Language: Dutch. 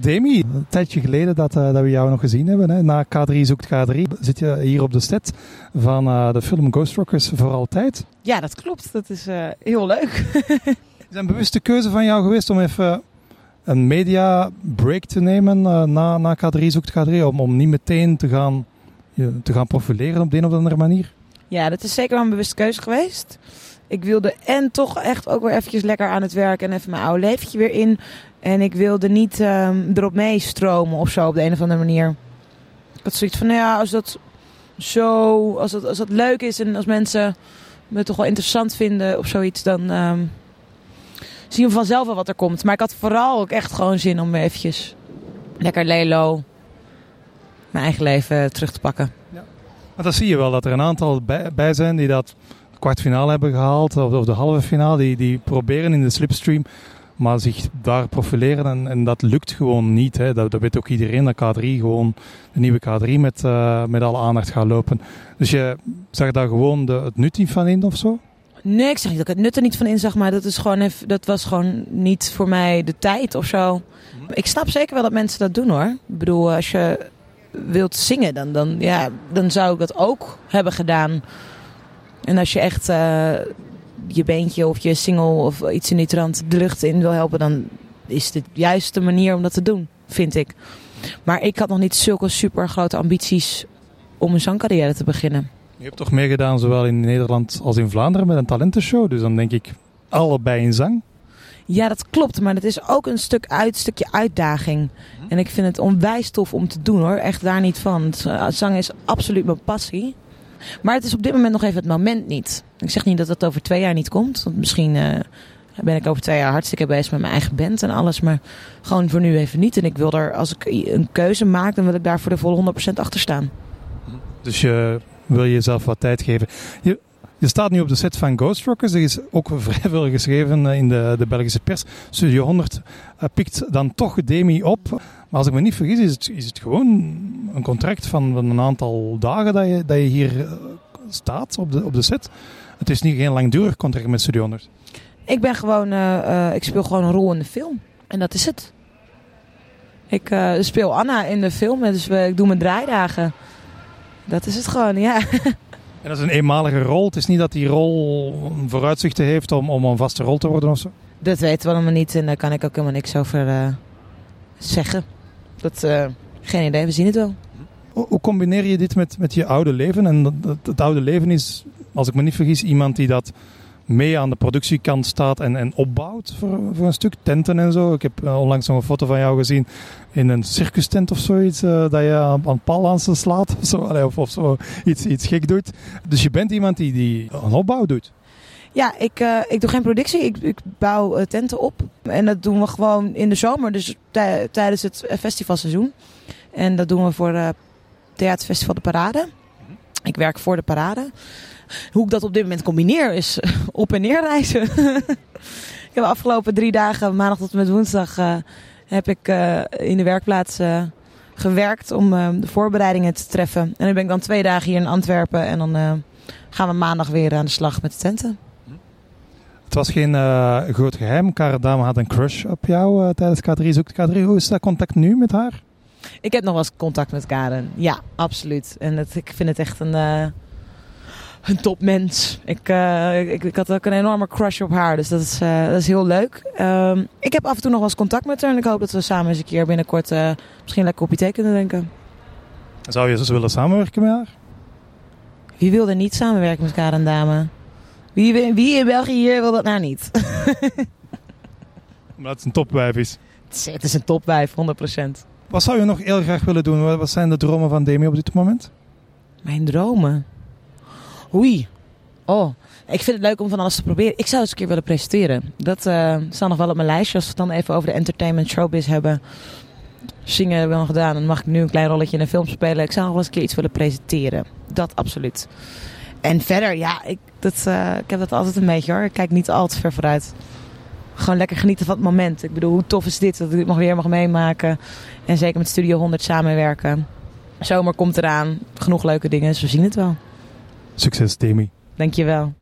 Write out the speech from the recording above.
Demi, een tijdje geleden dat, uh, dat we jou nog gezien hebben. Hè. Na K3 zoekt K3 zit je hier op de set van uh, de film Ghost Rockers voor altijd. Ja, dat klopt. Dat is uh, heel leuk. is een bewuste keuze van jou geweest om even een media break te nemen na, na K3 zoekt K3? Om, om niet meteen te gaan, te gaan profileren op de een of andere manier? Ja, dat is zeker wel een bewuste keuze geweest. Ik wilde en toch echt ook weer eventjes lekker aan het werk en even mijn oude leventje weer in. En ik wilde niet um, erop meestromen of zo op de een of andere manier. Ik had zoiets van, nou ja, als dat zo, als dat, als dat leuk is en als mensen me toch wel interessant vinden of zoiets, dan um, zien we vanzelf wel wat er komt. Maar ik had vooral ook echt gewoon zin om eventjes lekker lelo mijn eigen leven terug te pakken. Ja. Maar dan zie je wel dat er een aantal bij zijn die dat kwartfinale hebben gehaald, of, of de halve finale, die, die proberen in de slipstream maar zich daar profileren en, en dat lukt gewoon niet. Hè. Dat, dat, weet ook iedereen dat K3 gewoon de nieuwe K3 met, uh, met alle aandacht gaat lopen. Dus je zag daar gewoon de, het nut niet van in of zo? Nee, ik zeg niet dat ik het nut er niet van in zag, maar dat, is gewoon even, dat was gewoon niet voor mij de tijd of zo. Ik snap zeker wel dat mensen dat doen hoor. Ik bedoel, als je wilt zingen, dan, dan, ja, dan zou ik dat ook hebben gedaan. En als je echt uh, je beentje of je single of iets in die trant de lucht in wil helpen, dan is dit de juiste manier om dat te doen, vind ik. Maar ik had nog niet zulke super grote ambities om een zangcarrière te beginnen. Je hebt toch meegedaan zowel in Nederland als in Vlaanderen met een talentenshow, dus dan denk ik allebei in zang. Ja, dat klopt, maar het is ook een stuk uit, stukje uitdaging. En ik vind het onwijs tof om te doen hoor, echt daar niet van. Zang is absoluut mijn passie. Maar het is op dit moment nog even het moment niet. Ik zeg niet dat het over twee jaar niet komt. Want misschien uh, ben ik over twee jaar hartstikke bezig met mijn eigen band en alles. Maar gewoon voor nu even niet. En ik wil er, als ik een keuze maak, dan wil ik daar voor de volle 100% achter staan. Dus je wil jezelf wat tijd geven. Je, je staat nu op de set van Ghost Rockers. Er is ook vrij veel geschreven eh, in de, de Belgische pers. Studio 100 uh, pikt dan toch Demi op. Maar als ik me niet vergis, is het, is het gewoon een contract van, van een aantal dagen dat je, dat je hier eh, staat op de, op de set. Het is niet geen langdurig contract met Studio 100. Ik ben gewoon, uh, uh, ik speel gewoon een rol in de film. En dat is het. Ik uh, speel Anna in de film, dus ik doe mijn draaidagen. Dat is het gewoon, ja. En dat is een eenmalige rol. Het is niet dat die rol vooruitzichten heeft om, om een vaste rol te worden of zo? Dat weten we allemaal niet en daar kan ik ook helemaal niks over zeggen. Dat, geen idee, we zien het wel. Hoe combineer je dit met, met je oude leven? En dat, dat, het oude leven is, als ik me niet vergis, iemand die dat mee aan de productiekant staat en, en opbouwt voor, voor een stuk. Tenten en zo. Ik heb uh, onlangs nog een foto van jou gezien in een circus tent of zoiets. Uh, dat je aan, aan palansen slaat of zo. of, of zo iets, iets gek doet. Dus je bent iemand die, die een opbouw doet. Ja, ik, uh, ik doe geen productie. Ik, ik bouw uh, tenten op. En dat doen we gewoon in de zomer, dus tijdens het festivalseizoen. En dat doen we voor uh, Theaterfestival De Parade. Ik werk voor de parade. Hoe ik dat op dit moment combineer is op- en neer reizen. ik heb de afgelopen drie dagen, maandag tot en met woensdag, heb ik in de werkplaats gewerkt om de voorbereidingen te treffen. En dan ben ik dan twee dagen hier in Antwerpen en dan gaan we maandag weer aan de slag met de tenten. Het was geen groot geheim. Kara Dame had een crush op jou tijdens K3 Zoekt K3. Hoe is dat contact nu met haar? Ik heb nog wel eens contact met Karen. Ja, absoluut. En het, ik vind het echt een, uh, een topmens. Ik, ik, ik, had ook een enorme crush op haar. Dus dat is, dat is heel leuk. Um, ik heb af en toe nog wel eens contact met haar. En ik hoop dat we samen eens een keer binnenkort misschien lekker op je thee kunnen denken. Zou je dus willen samenwerken met haar? Wie wilde niet samenwerken met Karen Dame? Wie, wie in België hier wil dat nou niet? Omdat het een topwijf is. Het is een topwijf, 100%. Wat zou je nog heel graag willen doen? Wat zijn de dromen van Demi op dit moment? Mijn dromen? Oei. Oh, ik vind het leuk om van alles te proberen. Ik zou eens een keer willen presenteren. Dat uh, nog wel op mijn lijstje. Als we het dan even over de entertainment showbiz hebben. Zingen hebben we al gedaan. Dan mag ik nu een klein rolletje in een film spelen. Ik zou nog wel eens een keer iets willen presenteren. Dat absoluut. En verder, ja, ik, dat, uh, ik heb dat altijd een beetje hoor. Ik kijk niet al te ver vooruit. Gewoon lekker genieten van het moment. Ik bedoel, hoe tof is dit dat ik dit nog weer mag meemaken. En zeker met Studio 100 samenwerken. Zomer komt eraan. Genoeg leuke dingen, dus we zien het wel. Succes, Demi. Dankjewel.